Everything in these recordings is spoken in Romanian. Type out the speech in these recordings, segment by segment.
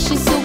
She's so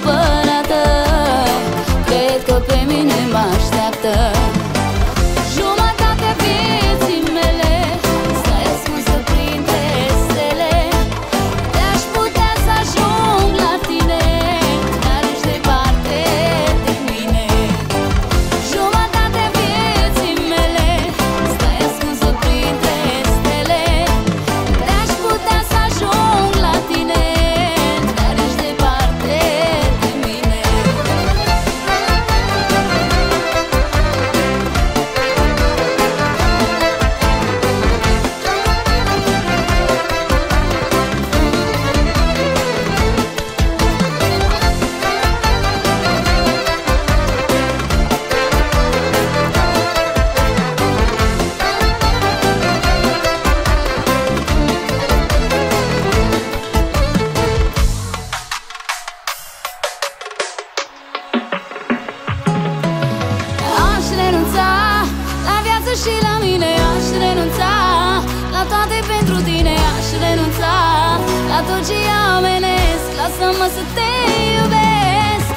Atunci tot ce amenesc Lasă-mă să te iubesc.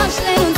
Aș renunța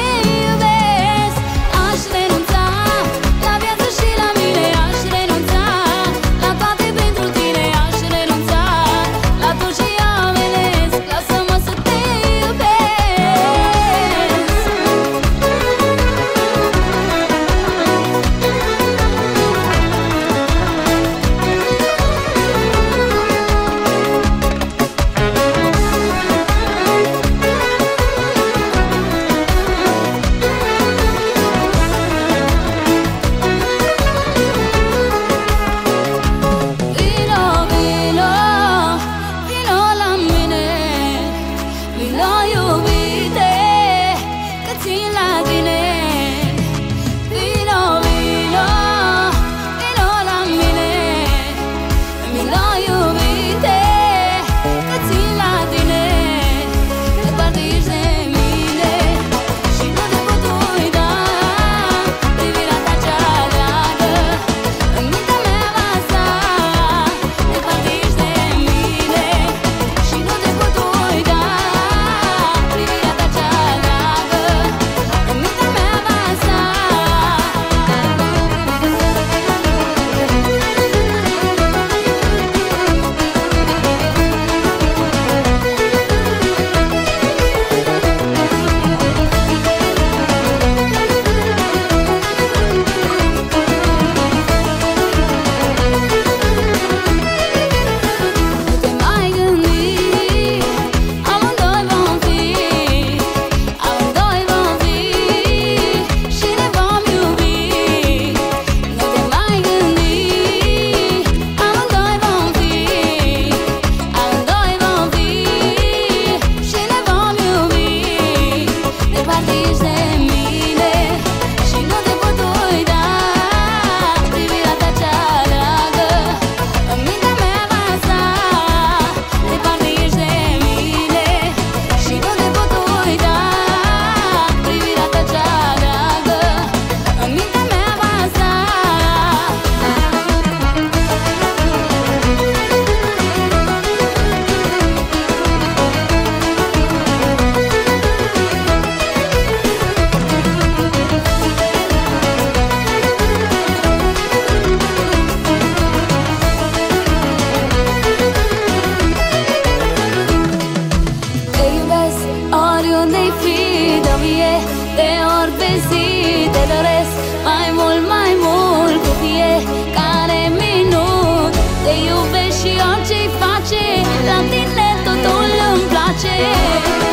iubesc